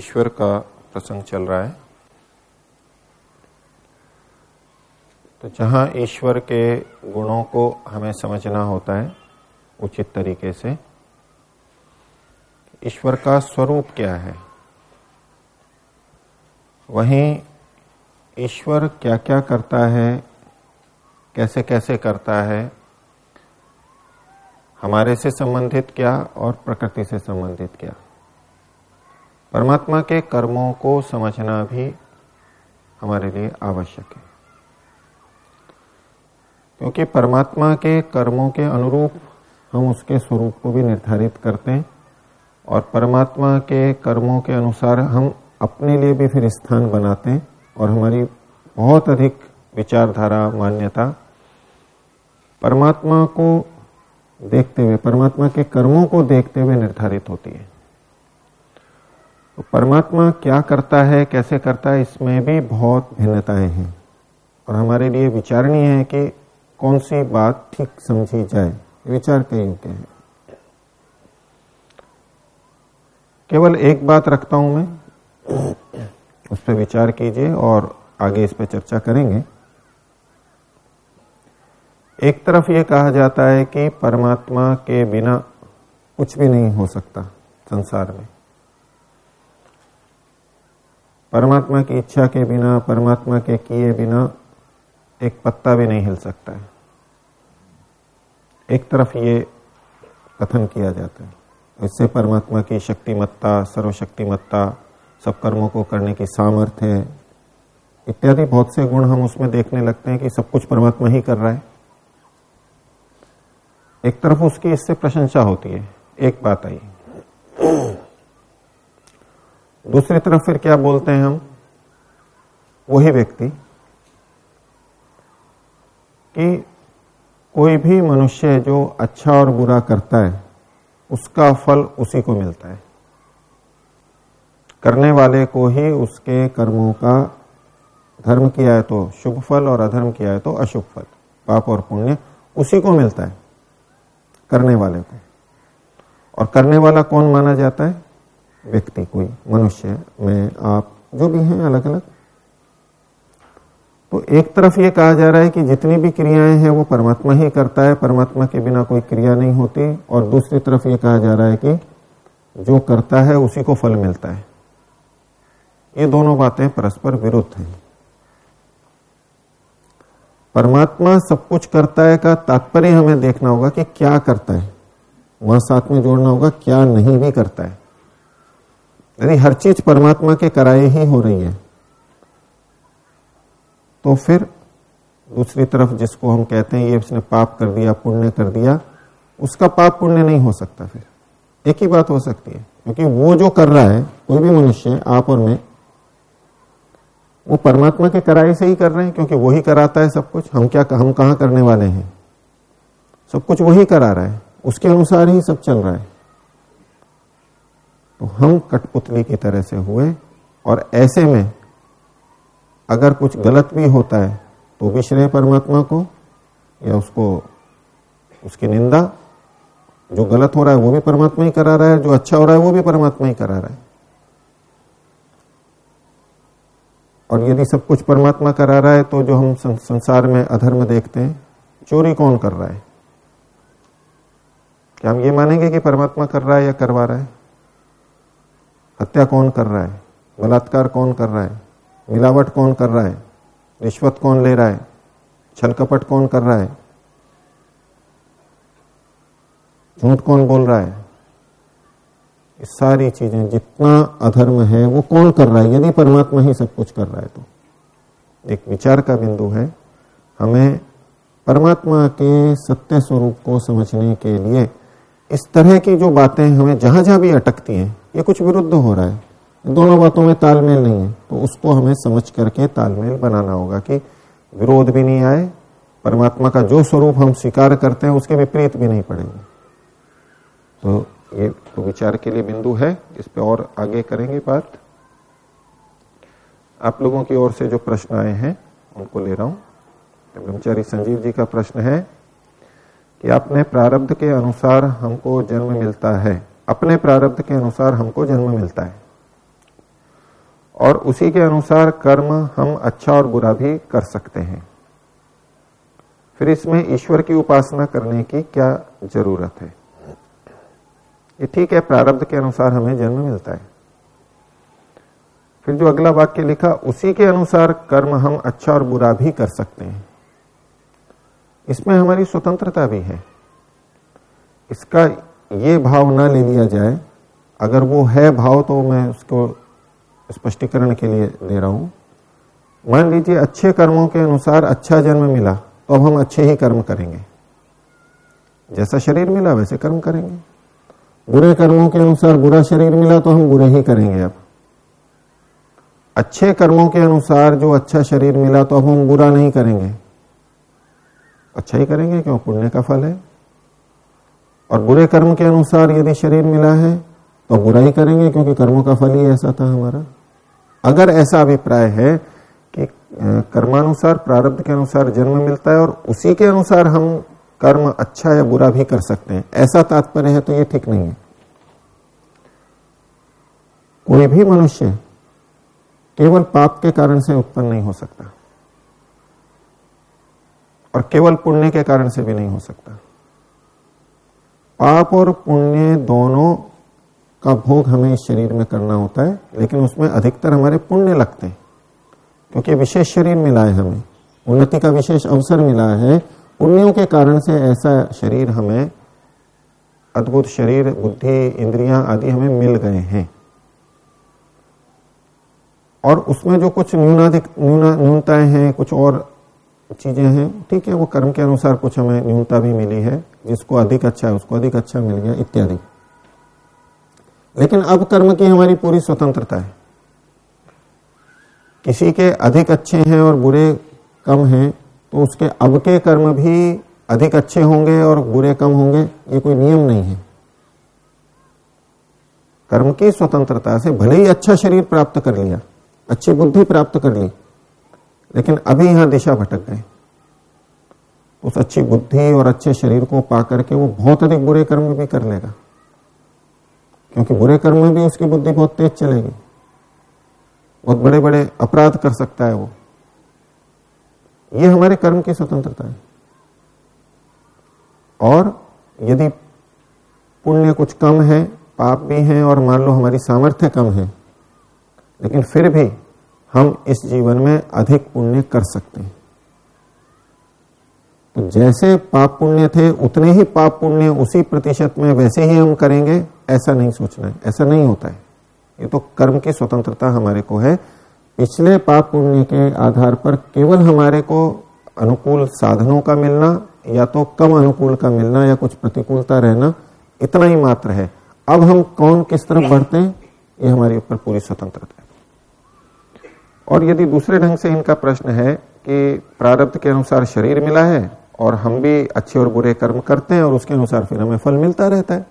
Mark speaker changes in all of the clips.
Speaker 1: ईश्वर का प्रसंग चल रहा है। तो जहाँ ईश्वर के गुणों को हमें समझना होता है, उचित तरीके से, ईश्वर का स्वरूप क्या है? वहीं ईश्वर क्या क्या करता है कैसे कैसे करता है, हमारे से संबंधित क्या और प्रकृति से संबंधित क्या? परमात्मा के कर्मों को समझना भी हमारे लिए आवश्यक है। क्योंकि परमात्मा के कर्मों के अनुरूप हम उसके स्वरूप को भी निर्धारित करते हैं और परमात्मा के कर्मों के अनुसार हम अपने लिए भी फिर स्थान बनाते हैं और हमारी बहुत अधिक विचारधारा, मान्यता परमात्मा को देखते हुए, परमात्मा के कर्मों को देखते हुए निर्धारित होती है। तो परमात्मा क्या करता है, कैसे करता है, इसमें भी बहुत भिन्नताएँ हैं। और हमारे लिए विचारणीय है कि कौन सी बात ठीक समझी जाए। विचार के योग्य है केवल एक बात रखता हूँ मैं, उस पर विचार कीजिए और आगे इस पर चर्चा करेंगे। एक तरफ़ ये कहा जाता है कि परमात्मा के बिना कुछ भी नहीं हो सकता संसार में। परमात्मा की इच्छा के बिना, परमात्मा के किए बिना एक पत्ता भी नहीं हिल सकता है। एक तरफ़ ये कथन किया जाता है। इससे परमात्मा की शक्तिमत्ता, सर्वशक्तिमत्ता, सब कर्मों को करने की सामर्थ्य इत्यादि बहुत से गुण हम उसमें देखने लगते हैं कि सब कुछ परमात्मा ही कर रहा है। एक तरफ़ उसकी इससे प्रशंसा होती है। एक बात आई। दूसरी तरफ़ फिर क्या बोलते हैं हम? वही व्यक्ति कि कोई भी मनुष्य जो अच्छा और बुरा करता है, उसका फल उसी को मिलता है। करने वाले को ही उसके कर्मों का धर्म किया है तो शुभ फल और अधर्म किया है तो अशुभ फल। पाप और पुण्य उसी को मिलता है, करने वाले को। और करने वाला कौन माना जाता है? व्यक्ति, कोई मनुष्य, में, आप, जो भी हैं अलग अलग तो एक तरफ़ ये कहा जा रहा है कि जितनी भी क्रियाएँ हैं वो परमात्मा ही करता है, परमात्मा के बिना कोई क्रिया नहीं होती। और दूसरी तरफ़ ये कहा जा रहा है कि जो करता है उसी को फल मिलता है। ये दोनों बातें परस्पर विरुद्ध हैं। परमात्मा सब कुछ करता है का तात्पर्य हमें देखना होगा कि क्या करता है। वहाँ साथ में जोड़ना होगा, क्या नहीं भी करता है। यदि हर चीज़ परमात्मा के कराए ही हो रही है। तो फिर दूसरी तरफ़ जिसको हम कहते हैं, ये उसने पाप कर दिया, पुण्य कर दिया, उसका पाप पुण्य नहीं हो सकता फिर। एक ही बात हो सकती है, क्योंकि वो जो कर रहा है, कोई भी मनुष्य, आप और मैं, वो परमात्मा के कराए से ही कर रहे हैं, क्योंकि वही कराता है सब कुछ। हम क्या, हम कहा करने वाले हैं? सब कुछ वही करा रहा है। उसके अनुसार ही सब चल रहा है। तो हम कठपुतली की तरह से हुए और ऐसे में अगर कुछ गलत भी होता है तो भी श्रेय परमात्मा को या उसको, उसकी निंदा, जो गलत हो रहा है वो भी परमात्मा ही करा रहा है, जो अच्छा हो रहा है वो भी परमात्मा ही करा रहा है। और यदि सब कुछ परमात्मा करा रहा है तो जो हम संसार में अधर्म देखते हैं, चोरी कौन कर रहा है? क्या हम ये मानेंगे कि परमात्मा कर रहा है या करवा रहा है? हत्या कौन कर रहा है? बलात्कार कौन कर रहा है? मिलावट कौन कर रहा है? रिश्वत कौन ले रहा है? छल कपट कौन कर रहा है? झूठ कौन बोल रहा है? ये सारी चीज़ें जितना अधर्म है, वो कौन कर रहा है? यदि परमात्मा ही सब कुछ कर रहा है तो। एक विचार का बिंदु है, हमें परमात्मा के सत्य स्वरूप को समझने के लिए इस तरह की जो बातें हमें जहाँ जहाँ भी अटकती हैं ये कुछ विरुद्ध हो रहा है। दोनों बातों में तालमेल नहीं है। तो उसको हमें समझ करके तालमेल बनाना होगा कि विरोध भी नहीं आए, परमात्मा का जो स्वरूप हम स्वीकार करते हैं, उसके विपरीत भी नहीं पड़ेंगे। तो ये तो विचार के लिए बिंदु है, इस पे और आगे करेंगे बात। आप लोगों की ओर से जो प्रश्न आए हैं, उनको ले रहा हूँ। ब्रह्मचारी संजीव जी का प्रश्न है कि आपने प्रारब्ध के अनुसार हमको जन्म मिलता है। अपने प्रारब्ध के अनुसार हमको जन्म मिलता है। और उसी के अनुसार कर्म हम अच्छा और बुरा भी कर सकते हैं। फिर इसमें ईश्वर की उपासना करने की क्या ज़रूरत है? ये ठीक है, प्रारब्ध के अनुसार हमें जन्म मिलता है। फिर जो अगला वाक्य लिखा, उसी के अनुसार कर्म हम अच्छा और बुरा भी कर सकते हैं। इसमें हमारी स्वतंत्रता भी है। इसका ये भाव ना ले लिया जाए। अगर वो है भाव तो मैं उसको स्पष्टीकरण के लिए दे रहा हूँ। मान लीजिए अच्छे कर्मों के अनुसार अच्छा जन्म मिला तो अब हम अच्छे ही कर्म करेंगे। जैसा शरीर मिला, वैसे कर्म करेंगे। बुरे कर्मों के अनुसार बुरा शरीर मिला तो हम बुरे ही करेंगे अब। अच्छे कर्मों के अनुसार जो अच्छा शरीर मिला तो अब हम बुरा नहीं करेंगे। अच्छा ही करेंगे, क्यों? पुण्य का फल है। और बुरे कर्म के अनुसार यदि शरीर मिला है तो बुरा ही करेंगे, क्योंकि कर्मों का फल ही ऐसा था हमारा। अगर ऐसा अभिप्राय है कि कर्मानुसार, प्रारब्ध के अनुसार जन्म मिलता है और उसी के अनुसार हम कर्म अच्छा या बुरा भी कर सकते हैं, ऐसा तात्पर्य है तो ये ठीक नहीं है। कोई भी मनुष्य केवल पाप के कारण से उत्पन्न नहीं हो सकता और केवल पुण्य के कारण से भी नहीं हो सकता। पाप और पुण्य दोनों का भोग हमें इस शरीर में करना होता है, लेकिन उसमें अधिकतर हमारे पुण्य लगते हैं, क्योंकि विशेष शरीर मिला है हमें, उन्नति का विशेष अवसर मिला है, पुण्यों के कारण से ऐसा शरीर हमें, अद्भुत शरीर, बुद्धि, इंद्रियाँ आदि हमें मिल गए हैं। और उसमें जो कुछ न्यूनाधिक, न्यूना, न्यूनताएँ हैं, कुछ और चीज़ें हैं, ठीक है, वो कर्म के अनुसार कुछ हमें न्यूनता भी मिली है। जिसको अधिक अच्छा है उसको अधिक अच्छा मिल गया, इत्यादि। लेकिन अब कर्म की हमारी पूरी स्वतंत्रता है। किसी के अधिक अच्छे हैं और बुरे कम हैं तो उसके अब के कर्म भी अधिक अच्छे होंगे और बुरे कम होंगे, ये कोई नियम नहीं है। कर्म की स्वतंत्रता से भले ही अच्छा शरीर प्राप्त कर लिया, अच्छी बुद्धि प्राप्त कर ली, लेकिन अभी यहाँ दिशा भटक गए उस अच्छी बुद्धि और अच्छे शरीर को पा करके वो बहुत अधिक बुरे कर्म भी कर लेगा। क्योंकि बुरे कर्म में भी उसकी बुद्धि बहुत तेज चलेगी। बहुत बड़े बड़े अपराध कर सकता है वो। ये हमारे कर्म की स्वतंत्रता है। और यदि पुण्य कुछ कम है, पाप भी है और मान लो हमारी सामर्थ्य कम है, लेकिन फिर भी हम इस जीवन में अधिक पुण्य कर सकते हैं। जैसे पाप पुण्य थे, उतने ही पाप पुण्य उसी प्रतिशत में वैसे ही हम करेंगे, ऐसा नहीं सोचना है, ऐसा नहीं होता है। ये तो कर्म की स्वतंत्रता हमारे को है। पिछले पाप पुण्य के आधार पर केवल हमारे को अनुकूल साधनों का मिलना, या तो कम अनुकूल का मिलना, या कुछ प्रतिकूलता रहना, इतना ही मात्र है। अब हम कौन किस तरफ़ बढ़ते हैं, ये हमारे ऊपर पूरी स्वतंत्रता है। और यदि दूसरे ढंग से इनका प्रश्न है कि प्रारब्ध के अनुसार शरीर मिला है और हम भी अच्छे और बुरे कर्म करते हैं और उसके अनुसार फिर हमें फल मिलता रहता है।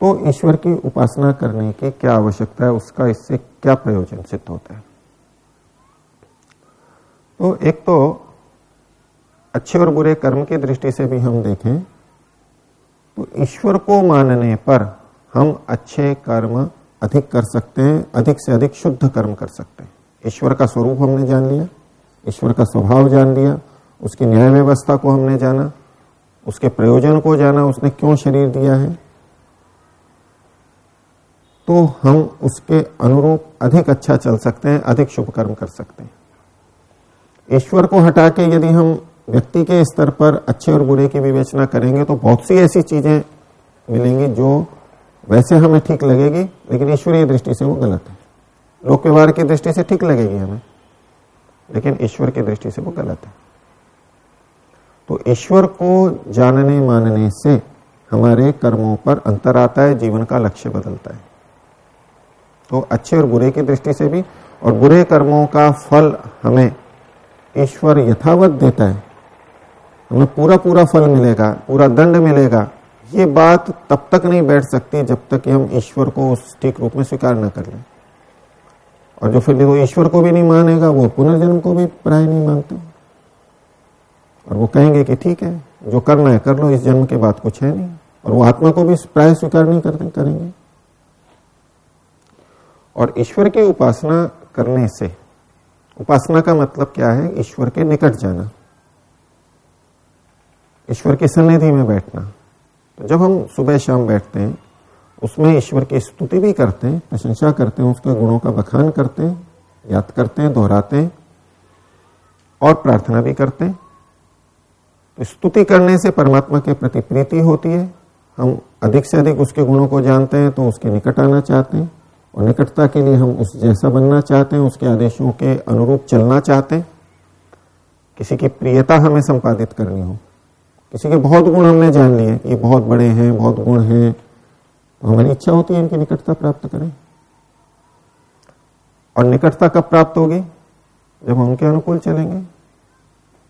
Speaker 1: तो ईश्वर की उपासना करने की क्या आवश्यकता है, उसका इससे क्या प्रयोजन सिद्ध होता है? तो एक तो अच्छे और बुरे कर्म की दृष्टि से भी हम देखें तो ईश्वर को मानने पर हम अच्छे कर्म अधिक कर सकते हैं, अधिक से अधिक शुद्ध कर्म कर सकते हैं। ईश्वर का स्वरूप हमने जान लिया, ईश्वर का स्वभाव जान लिया उसकी न्याय व्यवस्था को हमने जाना, उसके प्रयोजन को जाना, उसने क्यों शरीर दिया है? तो हम उसके अनुरूप अधिक अच्छा चल सकते हैं, अधिक शुभ कर्म कर सकते हैं। ईश्वर को हटा के यदि हम व्यक्ति के स्तर पर अच्छे और बुरे की विवेचना करेंगे तो बहुत सी ऐसी चीज़ें मिलेंगी जो वैसे हमें ठीक लगेगी, लेकिन ईश्वरीय दृष्टि से वो गलत है। लोक व्यवहार की दृष्टि से ठीक लगेगी हमें, लेकिन ईश्वर की दृष्टि से वो गलत है। तो ईश्वर को जानने मानने से हमारे कर्मों पर अंतर आता है, जीवन का लक्ष्य बदलता है। तो अच्छे और बुरे की दृष्टि से भी, और बुरे कर्मों का फल हमें ईश्वर यथावत देता है। हमें पूरा पूरा फल मिलेगा, पूरा दंड मिलेगा। ये बात तब तक नहीं बैठ सकती जब तक कि हम ईश्वर को उस ठीक रूप में स्वीकार न कर लें। और जो फिर वो ईश्वर को भी नहीं मानेगा, वो पुनर्जन्म को भी प्राय नहीं मानते। और वो कहेंगे कि ठीक है, जो करना है कर लो, इस जन्म के बाद कुछ है नहीं। और वो आत्मा को भी प्राय स्वीकार नहीं करते, करेंगे। और ईश्वर की उपासना करने से, उपासना का मतलब क्या है? ईश्वर के निकट जाना। ईश्वर की सन्निधि में बैठना। तो जब हम सुबह शाम बैठते हैं, उसमें ईश्वर की स्तुति भी करते हैं, प्रशंसा करते हैं, उसके गुणों का बखान करते हैं, याद करते हैं, दोहराते हैं, और प्रार्थना भी करते हैं। स्तुति करने से परमात्मा के प्रति प्रीति होती है। हम अधिक से अधिक उसके गुणों को जानते हैं तो उसके निकट आना चाहते हैं। और निकटता के लिए हम उस जैसा बनना चाहते हैं, उसके आदेशों के अनुरूप चलना चाहते हैं। किसी की प्रियता हमें संपादित करनी हो। किसी के बहुत गुण हमने जान लिए ये बहुत बड़े हैं, बहुत गुण हैं। तो हमारी इच्छा होती है इनकी निकटता प्राप्त करें। और निकटता कब प्राप्त होगी? जब हम उनके अनुकूल चलेंगे।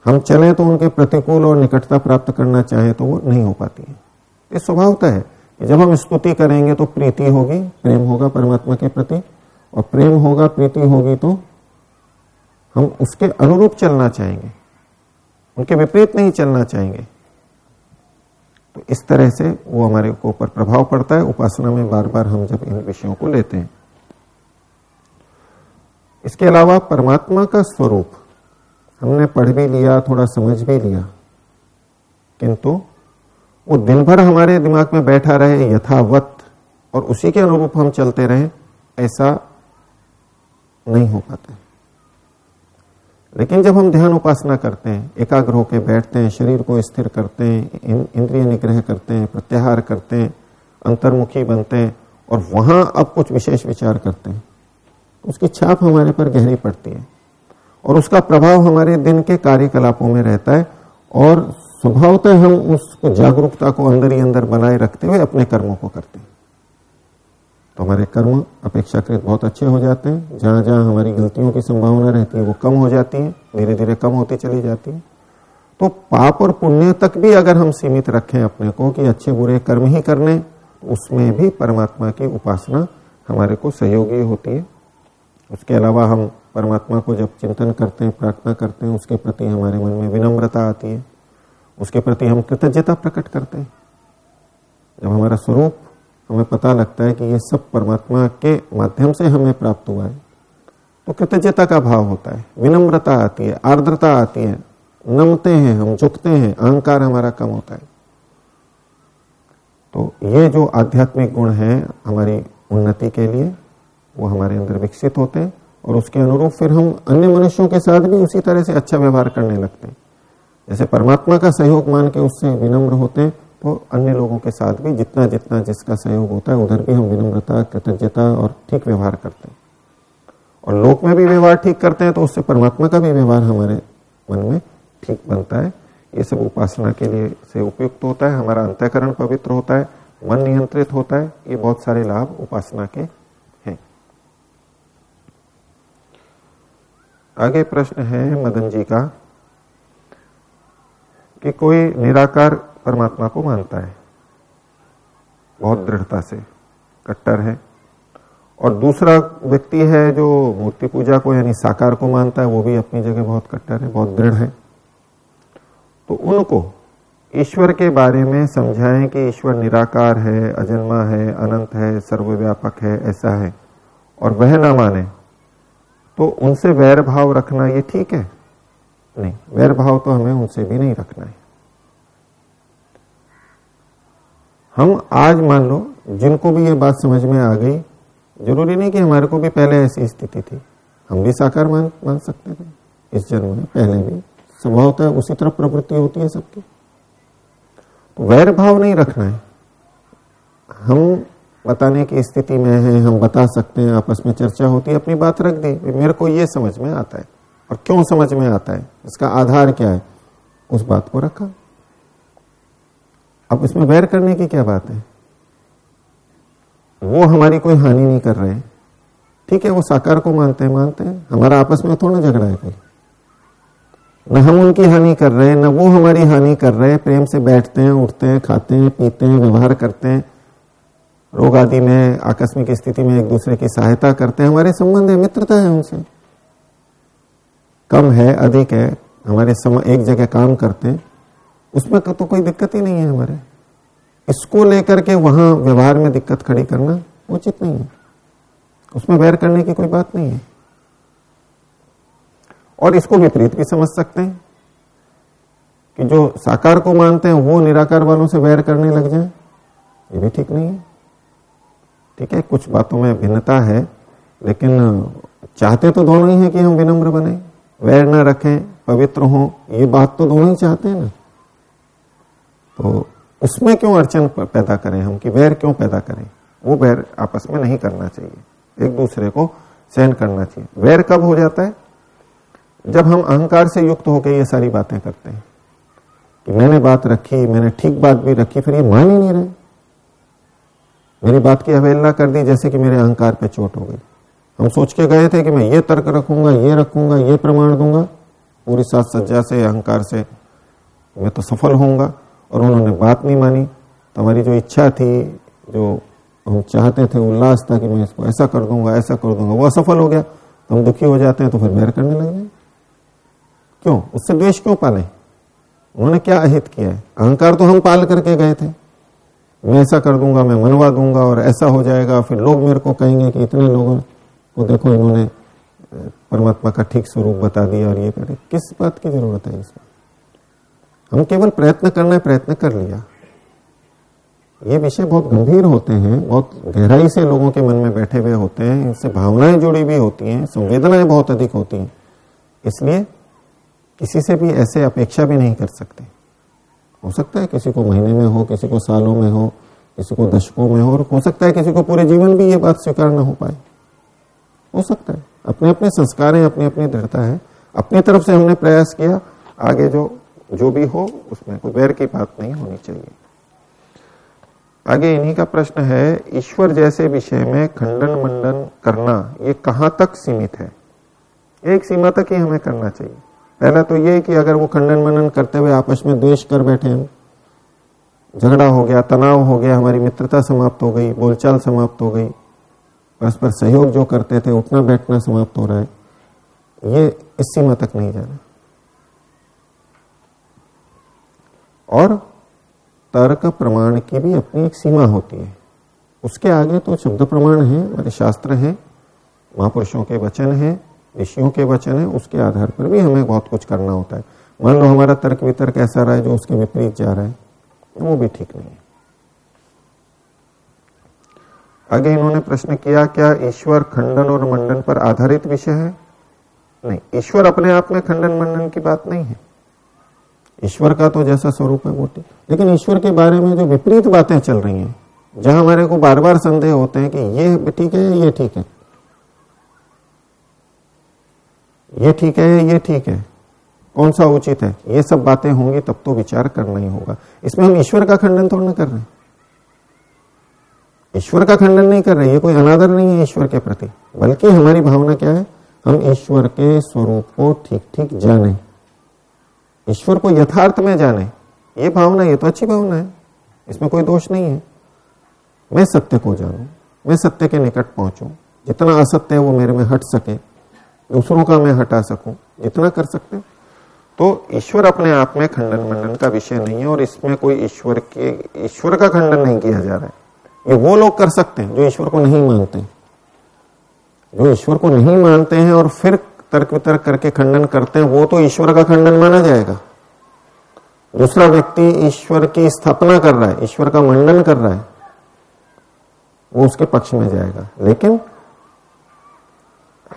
Speaker 1: हम चले तो उनके प्रतिकूल और निकटता प्राप्त करना चाहें तो वो नहीं हो पाती है। ये स्वभावता है कि जब हम स्तुति करेंगे तो प्रीति होगी, प्रेम होगा परमात्मा के प्रति, और प्रेम होगा, प्रीति होगी तो हम उसके अनुरूप चलना चाहेंगे। उनके विपरीत नहीं चलना चाहेंगे। तो इस तरह से वो हमारे ऊपर प्रभाव पड़ता है। उपासना में बार बार हम जब इन विषयों को लेते हैं। इसके अलावा परमात्मा का स्वरूप हमने पढ़ भी लिया, थोड़ा समझ भी लिया। किंतु वो दिन भर हमारे दिमाग में बैठा रहे, यथावत, और उसी के अनुरूप हम चलते रहे, ऐसा नहीं हो पाता। लेकिन जब हम ध्यान उपासना करते हैं, एकाग्र होकर बैठते हैं, शरीर को स्थिर करते हैं इंद्रिय निग्रह करते हैं, प्रत्याहार करते हैं, अंतर्मुखी बनते हैं, और वहाँ अब कुछ विशेष विचार करते हैं उसकी छाप हमारे पर गहरी पड़ती है। और उसका प्रभाव हमारे दिन के कार्यकलापों में रहता है और स्वभावतः हम उसको जागरूकता को अंदर ही अंदर बनाए रखते हुए अपने कर्मों को करते हैं। तो हमारे कर्म अपेक्षाकृत बहुत अच्छे हो जाते हैं। जहाँ जहाँ हमारी गलतियों की संभावना रहती है, वो कम हो जाती है धीरे धीरे कम होती चली जाती है। तो पाप और पुण्य तक भी अगर हम सीमित रखें अपने को कि अच्छे बुरे कर्म ही करने तो उसमें भी परमात्मा की उपासना हमारे को सहयोगी होती है। उसके अलावा हम परमात्मा को जब चिंतन करते हैं, प्रार्थना करते हैं, उसके प्रति हमारे मन में विनम्रता आती है। उसके प्रति हम कृतज्ञता प्रकट करते हैं। जब हमारा स्वरूप, हमें पता लगता है कि ये सब परमात्मा के माध्यम से हमें प्राप्त हुआ है तो कृतज्ञता का भाव होता है, विनम्रता आती है, आर्द्रता आती है, नमते हैं हम, झुकते हैं, अहंकार हमारा कम होता है। तो ये जो आध्यात्मिक गुण हैं हमारी उन्नति के लिए वो हमारे अंदर विकसित होते हैं और उसके अनुरूप फिर हम अन्य मनुष्यों के साथ भी उसी तरह से अच्छा व्यवहार करने लगते हैं। जैसे परमात्मा का सहयोग मान के उससे विनम्र होते हैं तो अन्य लोगों के साथ भी जितना जितना जिसका सहयोग होता है, उधर भी हम विनम्रता, कृतज्ञता और ठीक व्यवहार करते हैं। और लोक में भी व्यवहार ठीक करते हैं तो उससे परमात्मा का भी व्यवहार हमारे मन में ठीक बनता है। ये सब उपासना के लिए से उपयुक्त होता है, हमारा अंतःकरण पवित्र होता है, मन नियंत्रित होता है, ये बहुत सारे लाभ उपासना के आगे प्रश्न है मदन जी का कि कोई निराकार परमात्मा को मानता है? बहुत दृढ़ता से कट्टर है। और दूसरा व्यक्ति है जो मूर्ति पूजा को यानी साकार को मानता है वो भी अपनी जगह बहुत कट्टर है बहुत दृढ़ है। तो उनको ईश्वर के बारे में समझाएँ कि ईश्वर निराकार है अजन्मा है अनंत है सर्वव्यापक है ऐसा है। और वह ना माने तो उनसे वैर भाव रखना ये ठीक है? नहीं, वैर भाव तो हमें उनसे भी नहीं रखना है। हम आज मान लो, जिनको भी ये बात समझ में आ गई, ज़रूरी नहीं कि हमारे को भी पहले ऐसी स्थिति थी। हम भी साकार मान मान सकते थे। इस जन्म में पहले भी स्वभावतः उसी तरफ़ प्रवृत्ति होती है सबकी। तो वैर भाव नहीं रखना है। हम बताने की स्थिति में है, हम बता सकते हैं, आपस में चर्चा होती है, अपनी बात रख दी। मेरे को ये समझ में आता है। और क्यों समझ में आता है? इसका आधार क्या है? उस बात को रखा। अब इसमें वैर करने की क्या बात है? वो हमारी कोई हानि नहीं कर रहे ठीक है, वो साकार को मानते हैं मानते हैं। हमारा आपस में थोड़ा झगड़ा है कोई। न हम उनकी हानि कर रहे हैं, न वो हमारी हानि कर रहे हैं। प्रेम से बैठते हैं, उठते हैं, खाते हैं, पीते हैं, व्यवहार करते हैं। रोग आदि में आकस्मिक स्थिति में एक दूसरे की सहायता करते हैं। हमारे संबंध है मित्रता है उनसे। कम है अधिक है हमारे सम, एक जगह काम करते हैं उसमें तो कोई दिक्कत ही नहीं है हमारे। इसको लेकर के वहाँ व्यवहार में दिक्कत खड़ी करना उचित नहीं है। उसमें वैर करने की कोई बात नहीं है। और इसको विपरीत भी समझ सकते हैं कि जो साकार को मानते हैं वो निराकार वालों से वैर करने लग जाए ये भी ठीक नहीं है। ठीक है, कुछ बातों में भिन्नता है, लेकिन चाहते तो दोनों ही हैं कि हम विनम्र बने, वैर न रखें, पवित्र हों, ये बात तो दोनों ही चाहते हैं ना। तो उसमें क्यों अड़चन पैदा करें हम, कि वैर क्यों पैदा करें? वो वैर आपस में नहीं करना चाहिए, एक दूसरे को सहन करना चाहिए। वैर कब हो जाता है? जब हम अहंकार से युक्त होकर ये सारी बातें करते हैं, कि मैंने बात रखी, मैंने ठीक बात भी रखी, फिर ये मान ही नहीं रहे। मेरी बात की अवहेलना कर दी, जैसे कि मेरे अहंकार पे चोट हो गई। हम सोच के गए थे कि मैं ये तर्क रखूँगा, ये रखूँगा, ये प्रमाण दूँगा। पूरी सात सज्जा से, अहंकार से मैं तो सफल होऊँगा, और उन्होंने बात नहीं मानी। तो हमारी जो इच्छा थी, जो हम चाहते थे, उल्लास था कि मैं इसको ऐसा कर दूँगा, ऐसा कर दूँगा वो असफल हो गया। तो हम दुखी हो जाते हैं तो फिर बैर करने लग। जाए क्यों? उससे द्वेष क्यों पाले? उन्होंने क्या अहित किया है? अहंकार तो हम पाल करके गए थे। मैं ऐसा कर दूँगा, मैं मनवा दूँगा और ऐसा हो जाएगा। फिर लोग मेरे को कहेंगे कि इतने लोगों को देखो, इन्होंने परमात्मा का ठीक स्वरूप बता दिया और ये करे किस बात की ज़रूरत है इसमें? हम केवल प्रयत्न करना है, प्रयत्न कर लिया। ये विषय बहुत गंभीर होते हैं, बहुत गहराई से लोगों के मन में बैठे हुए होते हैं, इनसे भावनाएँ जुड़ी भी होती हैं, संवेदनाएँ बहुत अधिक होती हैं। इसलिए किसी से भी ऐसे अपेक्षा भी नहीं कर सकते। हो सकता है किसी को महीने में हो, किसी को सालों में हो, किसी को दशकों में हो, और हो सकता है किसी को पूरे जीवन भी ये बात स्वीकार ना हो पाए। हो सकता है। अपने अपने संस्कार हैं अपनी अपनी दृढ़ता है। अपनी तरफ़ से हमने प्रयास किया, आगे जो जो भी हो, उसमें कोई वैर की बात नहीं होनी चाहिए। आगे इन्हीं का प्रश्न है, ईश्वर जैसे विषय में खंडन मंडन करना, ये कहाँ तक सीमित है? एक सीमा तक ही हमें करना चाहिए। पहला तो ये कि अगर वो खंडन मनन करते हुए आपस में द्वेष कर बैठे हैं, झगड़ा हो गया, तनाव हो गया, हमारी मित्रता समाप्त हो गई, बोलचाल समाप्त हो गई, परस्पर सहयोग जो करते थे, उठना बैठना समाप्त हो रहा है, ये इस सीमा तक नहीं जाना। और तर्क प्रमाण की भी अपनी एक सीमा होती है। उसके आगे तो शब्द प्रमाण है, हमारे शास्त्र हैं, महापुरुषों के वचन हैं ऋषियों के वचन है, उसके आधार पर भी हमें बहुत कुछ करना होता है। मान लो हमारा तर्क वितर्क ऐसा रहा है जो उसके विपरीत जा रहा है, वो भी ठीक नहीं है। आगे इन्होंने प्रश्न किया, क्या ईश्वर खंडन और मंडन पर आधारित विषय है? नहीं, ईश्वर अपने आप में खंडन मंडन की बात नहीं है। ईश्वर का तो जैसा स्वरूप है, वो ठीक। लेकिन ईश्वर के बारे में जो विपरीत बातें चल रही हैं, जहाँ हमारे को बार बार संदेह होते हैं कि ये ठीक है, ये ठीक है ये ठीक है, ये ठीक है। कौन सा उचित है? ये सब बातें होंगी, तब तो विचार करना ही होगा। इसमें हम ईश्वर का खंडन थोड़ा ना कर रहे ईश्वर का खंडन नहीं कर रहे, ये कोई अनादर नहीं है ईश्वर के प्रति। बल्कि हमारी भावना क्या है? हम ईश्वर के स्वरूप को ठीक ठीक जाने। ईश्वर को यथार्थ में जाने। ये भावना, ये तो अच्छी भावना है। इसमें कोई दोष नहीं है। मैं सत्य को जानू, मैं सत्य के निकट पहुंचू। जितना असत्य है वो मेरे में हट सके। दूसरों का मैं हटा सकूँ। जितना कर सकते हैं। तो ईश्वर अपने आप में खंडन मंडन का विषय नहीं है और इसमें कोई ईश्वर के, ईश्वर का खंडन नहीं किया जा रहा है। ये वो लोग कर सकते हैं जो ईश्वर को नहीं मानते जो ईश्वर को नहीं मानते हैं और फिर तर्क वितर्क करके खंडन करते हैं, वो तो ईश्वर का खंडन माना जाएगा। दूसरा व्यक्ति ईश्वर की स्थापना कर रहा है, ईश्वर का मंडन कर रहा है, वो उसके पक्ष में जाएगा। लेकिन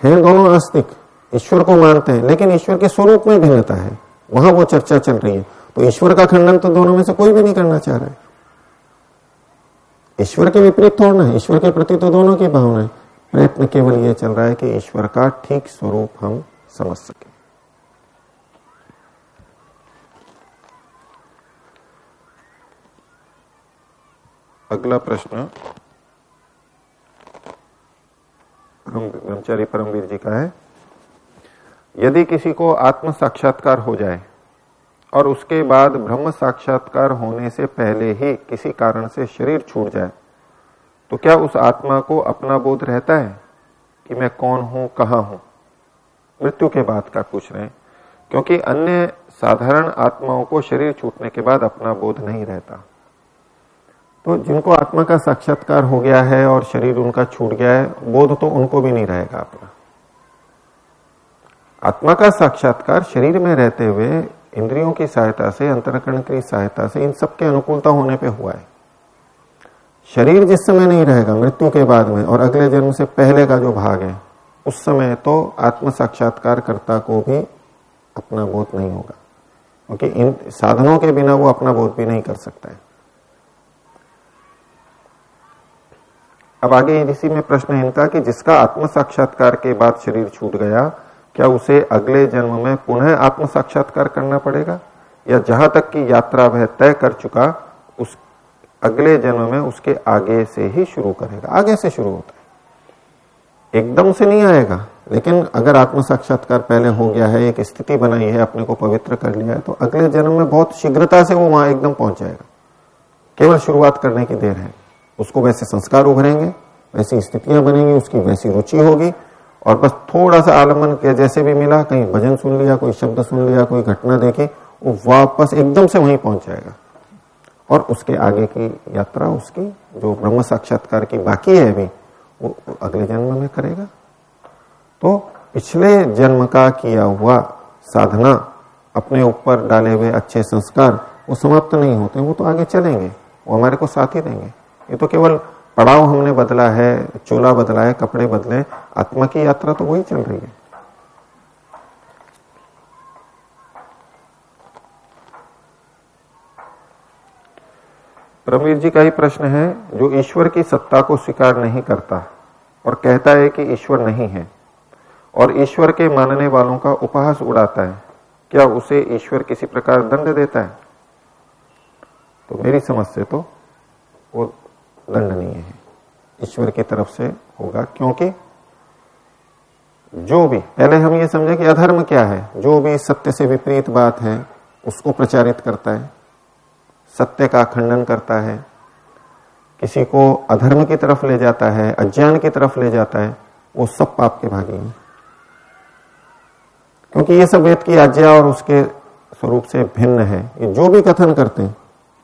Speaker 1: हैं दोनों आस्तिक, ईश्वर को मानते हैं, लेकिन ईश्वर के स्वरूप में भिन्नता है। वहाँ वो चर्चा चल रही है। तो ईश्वर का खंडन तो दोनों में से कोई भी नहीं करना चाह रहा है। ईश्वर के विपरीत थोड़ा है, ईश्वर के प्रति तो दोनों की भावना है। प्रयत्न केवल यह चल रहा है कि ईश्वर का ठीक स्वरूप हम समझ सके। अगला प्रश्न ब्रह्मचारी परमवीर जी का है। यदि किसी को आत्म साक्षात्कार हो जाए और उसके बाद ब्रह्म साक्षात्कार होने से पहले ही किसी कारण से शरीर छूट जाए तो क्या उस आत्मा को अपना बोध रहता है कि मैं कौन हूँ, कहा हूँ? मृत्यु के बाद का पूछ रहे हैं। क्योंकि अन्य साधारण आत्माओं को शरीर छूटने के बाद अपना बोध नहीं रहता। तो जिनको आत्मा का साक्षात्कार हो गया है और शरीर उनका छूट गया है, बोध तो उनको भी नहीं रहेगा अपना। आत्मा का साक्षात्कार शरीर में रहते हुए इंद्रियों की सहायता से, अंतरकरण की सहायता से, इन सबके अनुकूलता होने पे हुआ है। शरीर जिस समय नहीं रहेगा, मृत्यु के बाद में, और अगले जन्म से पहले का जो भाग है, उस समय तो आत्म साक्षात्कार कर्ता को भी अपना बोध नहीं होगा, क्योंकि इन साधनों के बिना वो अपना बोध भी नहीं कर सकता है। अब आगे इसी में प्रश्न है इनका कि जिसका आत्म साक्षात्कार के बाद शरीर छूट गया, क्या उसे अगले जन्म में पुनः आत्म साक्षात्कार करना पड़ेगा? या जहाँ तक की यात्रा वह तय कर चुका, उस अगले जन्म में उसके आगे से ही शुरू करेगा। आगे से शुरू होता है। एकदम से नहीं आएगा, लेकिन अगर आत्म साक्षात्कार पहले हो गया है, एक स्थिति बनाई है, अपने को पवित्र कर लिया है तो अगले जन्म में बहुत शीघ्रता से वो वहाँ एकदम पहुँच जाएगा। केवल शुरुआत करने की देर है। उसको वैसे संस्कार उभरेंगे, वैसी स्थितियाँ बनेंगी, उसकी वैसी रुचि होगी। और बस थोड़ा सा आलंबन के जैसे भी मिला, कहीं भजन सुन लिया, कोई शब्द सुन लिया, कोई घटना देखी, वो वापस एकदम से वहीं पहुँच जाएगा। और उसके आगे की यात्रा, उसकी जो ब्रह्म साक्षात्कार की बाकी है अभी वो अगले जन्म में करेगा। तो पिछले जन्म का किया हुआ साधना, अपने ऊपर डाले हुए अच्छे संस्कार, वो समाप्त नहीं होते, वो तो आगे चलेंगे, वो हमारे को साथ ही देंगे। ये तो केवल पड़ाव हमने बदला है चोला बदला है, कपड़े बदले, आत्मा की यात्रा तो वही चल रही है। प्रवीर जी का ही प्रश्न है, जो ईश्वर की सत्ता को स्वीकार नहीं करता और कहता है कि ईश्वर नहीं है, और ईश्वर के मानने वालों का उपहास उड़ाता है, क्या उसे ईश्वर किसी प्रकार दंड देता है? तो मेरी समझ से तो वो दंडनीय है। ईश्वर की तरफ़ से होगा क्योंकि जो भी पहले हम ये समझे कि अधर्म क्या है। जो भी सत्य से विपरीत बात है उसको प्रचारित करता है सत्य का खंडन करता है किसी को अधर्म की तरफ़ ले जाता है अज्ञान की तरफ़ ले जाता है वो सब पाप के भागी हैं। क्योंकि ये सब वेद की आज्ञा और उसके स्वरूप से भिन्न है। ये जो भी कथन करते हैं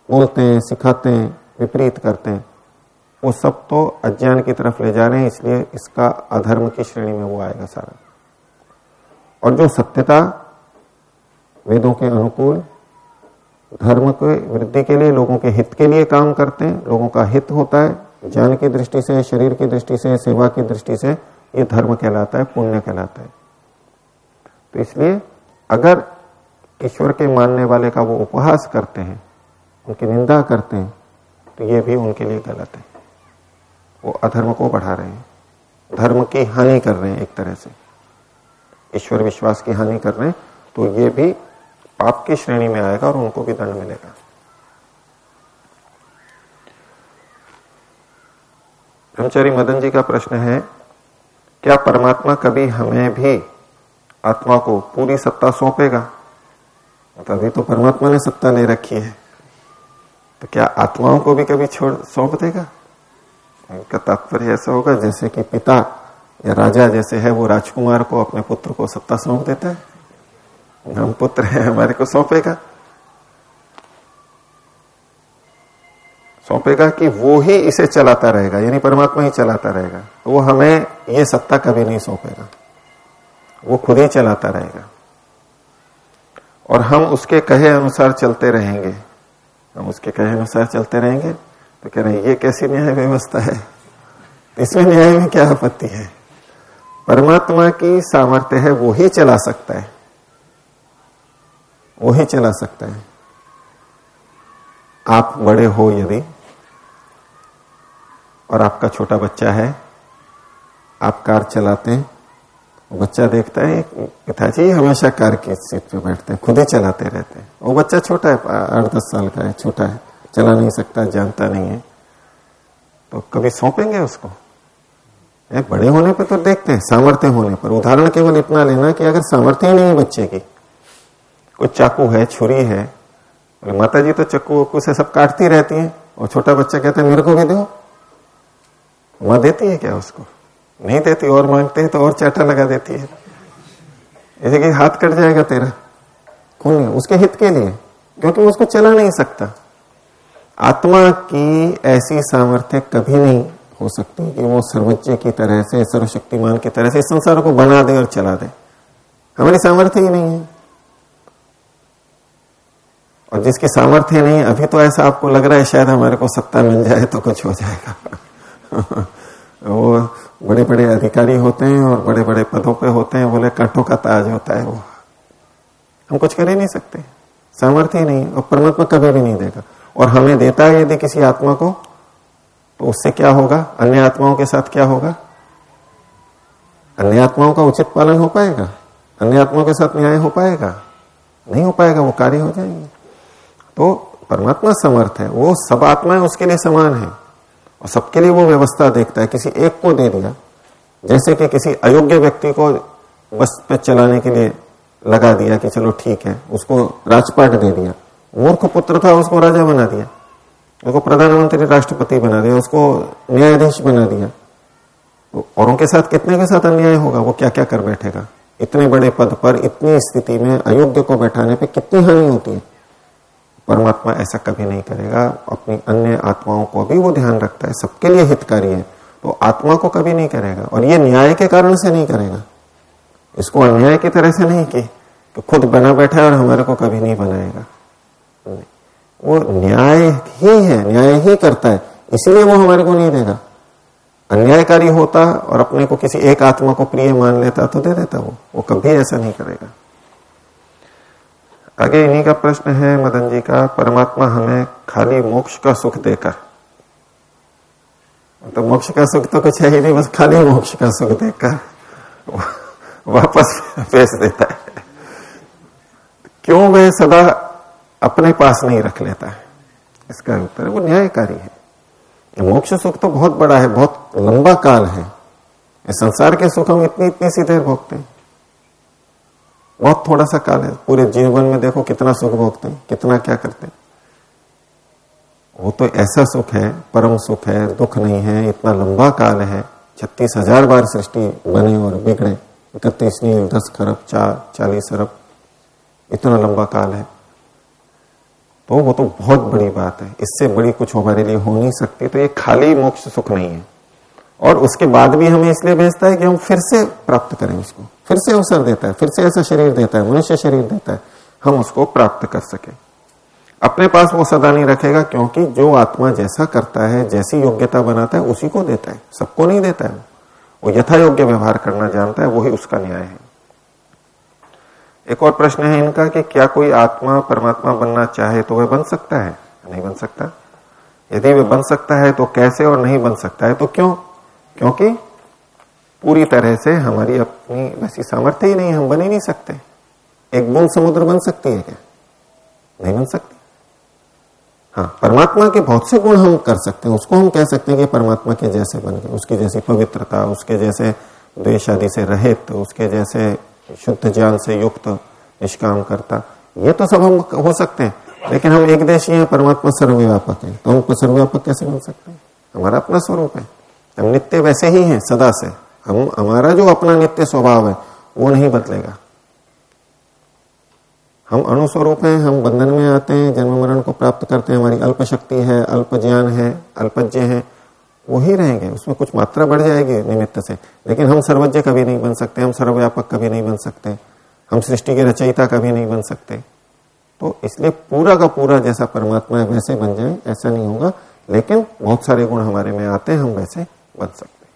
Speaker 1: बोलते हैं सिखाते हैं विपरीत करते हैं वो सब तो अज्ञान की तरफ़ ले जा रहे हैं, इसलिए इसका अधर्म की श्रेणी में वो आएगा सारा। और जो सत्यता वेदों के अनुकूल, धर्म के वृद्धि के लिए, लोगों के हित के लिए काम करते हैं, लोगों का हित होता है, ज्ञान की दृष्टि से, शरीर की दृष्टि से, सेवा की दृष्टि से, ये धर्म कहलाता है, पुण्य कहलाता है। तो इसलिए अगर ईश्वर के मानने वाले का वो उपहास करते हैं, उनकी निंदा करते हैं तो ये भी उनके लिए गलत है। वो अधर्म को बढ़ा रहे हैं। धर्म की हानि कर रहे हैं एक तरह से। ईश्वर विश्वास की हानि कर रहे हैं तो ये भी पाप की श्रेणी में आएगा और उनको भी दंड मिलेगा। ब्रह्मचारी मदन जी का प्रश्न है, क्या परमात्मा कभी हमें भी आत्मा को पूरी सत्ता सौंपेगा? तभी तो परमात्मा ने सत्ता ले रखी है। तो क्या आत्माओं को भी कभी छोड़, सौंप देगा? इनका तात्पर्य ऐसा होगा, जैसे कि पिता या राजा जैसे है, वो राजकुमार को अपने पुत्र को सत्ता सौंप देता है। हम पुत्र है, हमारे को सौंपेगा। सौंपेगा कि वो ही इसे चलाता रहेगा, यानी परमात्मा ही चलाता रहेगा। तो वो हमें ये सत्ता कभी नहीं सौंपेगा। वो खुद ही चलाता रहेगा। और हम उसके कहे अनुसार चलते रहेंगे। हम उसके कहे अनुसार चलते रहेंगे। तो कह रहे ये कैसी न्याय व्यवस्था है? इसमें न्याय में क्या आपत्ति है? परमात्मा की सामर्थ्य है, वो ही चला सकता है। वो ही चला सकता है। आप बड़े हो यदि, और आपका छोटा बच्चा है, आप कार चलाते हैं बच्चा देखता है, पिताजी हमेशा कार की सीट पे बैठते हैं, खुद ही चलाते रहते हैं। वो बच्चा छोटा है, आठ दस साल का है, छोटा है। चला नहीं सकता जानता नहीं है। तो कभी सौंपेंगे उसको? ए, बड़े होने पर तो देखते हैं सामर्थ्य होने पर। उदाहरण केवल इतना लेना कि अगर सामर्थ्य ही नहीं है बच्चे की कोई चाकू है छुरी है माता जी तो चक्कू वक्कू से सब काटती रहती है और छोटा बच्चा कहता है मेरे को भी दो। वहाँ देती है क्या उसको? नहीं देती और मांगते हैं तो और चाटा लगा देती है। ऐसे कि हाथ कट जाएगा तेरा। कौन है? उसके हित के लिए। क्योंकि उसको चला नहीं सकता। आत्मा की ऐसी सामर्थ्य कभी नहीं हो सकती कि वो सर्वज्ञ की तरह से, सर्वशक्तिमान की तरह से संसार को बना दे और चला दे। हमारी सामर्थ्य ही नहीं है। और जिसकी सामर्थ्य नहीं, अभी तो ऐसा आपको लग रहा है शायद हमारे को सत्ता मिल जाए तो कुछ हो जाएगा। वो बड़े बड़े अधिकारी होते हैं और बड़े बड़े पदों पे होते हैं, बोले कांटों का ताज होता है वो। हम कुछ कर ही नहीं सकते। सामर्थ्य ही नहीं और परमात्मा कभी भी नहीं देगा। और हमें देता है यदि किसी आत्मा को तो उससे क्या होगा? अन्य आत्माओं के साथ क्या होगा? अन्य आत्माओं का उचित पालन हो पाएगा? अन्य आत्माओं के साथ न्याय हो पाएगा? नहीं हो पाएगा, वो कार्य हो जाएँगे। तो परमात्मा समर्थ है, वो सब आत्माएँ उसके लिए समान है और सबके लिए वो व्यवस्था देखता है। किसी एक को दे दिया, जैसे कि किसी अयोग्य व्यक्ति को बस पे चलाने के लिए लगा दिया कि चलो ठीक है, उसको राजपाट दे दिया। मूर्ख पुत्र था, उसको राजा बना दिया। उसको प्रधानमंत्री, राष्ट्रपति बना दिया, उसको न्यायाधीश बना दिया। औरों के साथ कितने के साथ अन्याय होगा? वो क्या क्या कर बैठेगा? इतने बड़े पद पर, इतनी स्थिति में, अयोग्य को बैठाने पे कितनी हानि होती है? परमात्मा ऐसा कभी नहीं करेगा। अपनी अन्य आत्माओं को भी वो ध्यान रखता है, सबके लिए हितकारी है। तो आत्मा को कभी नहीं करेगा। और ये न्याय के कारण से नहीं करेगा। इसको अन्याय की तरह से नहीं की तो खुद बना बैठा है और हमारे को कभी नहीं बनाएगा। वो न्याय ही है, न्याय ही करता है। इसलिए वो हमारे को नहीं देगा। अन्यायकारी होता और अपने को किसी एक आत्मा को प्रिय मान लेता तो दे देता वो। वो कभी ऐसा नहीं करेगा। आगे इन्हीं का प्रश्न है, मदन जी का, परमात्मा हमें खाली मोक्ष का सुख देकर तो मोक्ष का सुख तो कुछ है ही नहीं, बस खाली मोक्ष का सुख देकर वापस भेज देता है। क्यों वह सदा अपने पास नहीं रख लेता है। इसका उत्तर वो न्यायकारी है। मोक्ष सुख तो बहुत बड़ा है, बहुत लंबा काल है। संसार के सुख हम इतनी इतनी सी देर भोगते हैं। बहुत थोड़ा सा काल है, पूरे जीवन में देखो कितना सुख भोगते हैं, कितना क्या करते हैं। वो तो ऐसा सुख है, परम सुख है, दुख नहीं है, इतना लंबा काल है। छत्तीस हज़ार बार सृष्टि बने और बिगड़े। इकतीस नील, दस खरब, चार, चालीस अरब। इतना लंबा काल है। तो वो तो बहुत बड़ी बात है। इससे बड़ी कुछ हमारे लिए हो नहीं सकती तो ये खाली मोक्ष सुख नहीं है। और उसके बाद भी हमें इसलिए भेजता है कि हम फिर से प्राप्त करें उसको। फिर से अवसर देता है, फिर से ऐसा शरीर देता है, मनुष्य शरीर देता है। हम उसको प्राप्त कर सके। अपने पास वो सदा नहीं रखेगा, क्योंकि जो आत्मा जैसा करता है, जैसी योग्यता बनाता है, उसी को देता है। सबको नहीं देता है वो। यथा योग्य व्यवहार करना जानता है, वही उसका न्याय है। एक और प्रश्न है इनका कि क्या कोई आत्मा परमात्मा बनना चाहे तो वह बन सकता है? नहीं बन सकता। यदि वह बन सकता है तो कैसे और नहीं बन सकता है? तो क्यों? क्योंकि पूरी तरह से हमारी अपनी वैसी सामर्थ्य ही नहीं, हम बन ही नहीं सकते। एक बूंद समुद्र बन सकती है क्या? नहीं बन सकती। हाँ परमात्मा के बहुत से गुण हम कर सकते हैं। उसको हम कह सकते हैं कि परमात्मा के जैसे बन गए। उसकी जैसी पवित्रता, उसके जैसे द्वेश आदि से रहित, उसके जैसे शुद्ध ज्ञान से युक्त निष्काम करता। ये तो सब हम हो सकते हैं, लेकिन हम एक देशी हैं, परमात्मा सर्वव्यापक है। तो हम सर्वव्यापक कैसे बन सकते हैं? हमारा अपना स्वरूप है। हम नित्य वैसे ही हैं, सदा से। हम, हमारा जो अपना नित्य स्वभाव है, वो नहीं बदलेगा। हम अणुस्वरूप हैं, हम बंधन में आते हैं, जन्म मरण को प्राप्त करते हैं, हमारी अल्प शक्ति है अल्प ज्ञान है, अल्पज्ञ है। वही रहेंगे, उसमें कुछ मात्रा बढ़ जाएगी निमित्त से। लेकिन हम सर्वज्ञ कभी नहीं बन सकते, हम सर्वव्यापक कभी नहीं बन सकते, हम सृष्टि के रचयिता कभी नहीं बन सकते। तो इसलिए पूरा का पूरा जैसा परमात्मा है, वैसे बन जाए, ऐसा नहीं होगा। लेकिन बहुत सारे गुण हमारे में आते हैं, हम वैसे बन सकते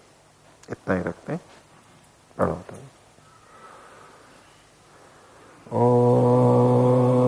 Speaker 1: इतना ही रखते हैं। ओ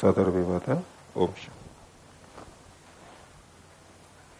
Speaker 1: सभी को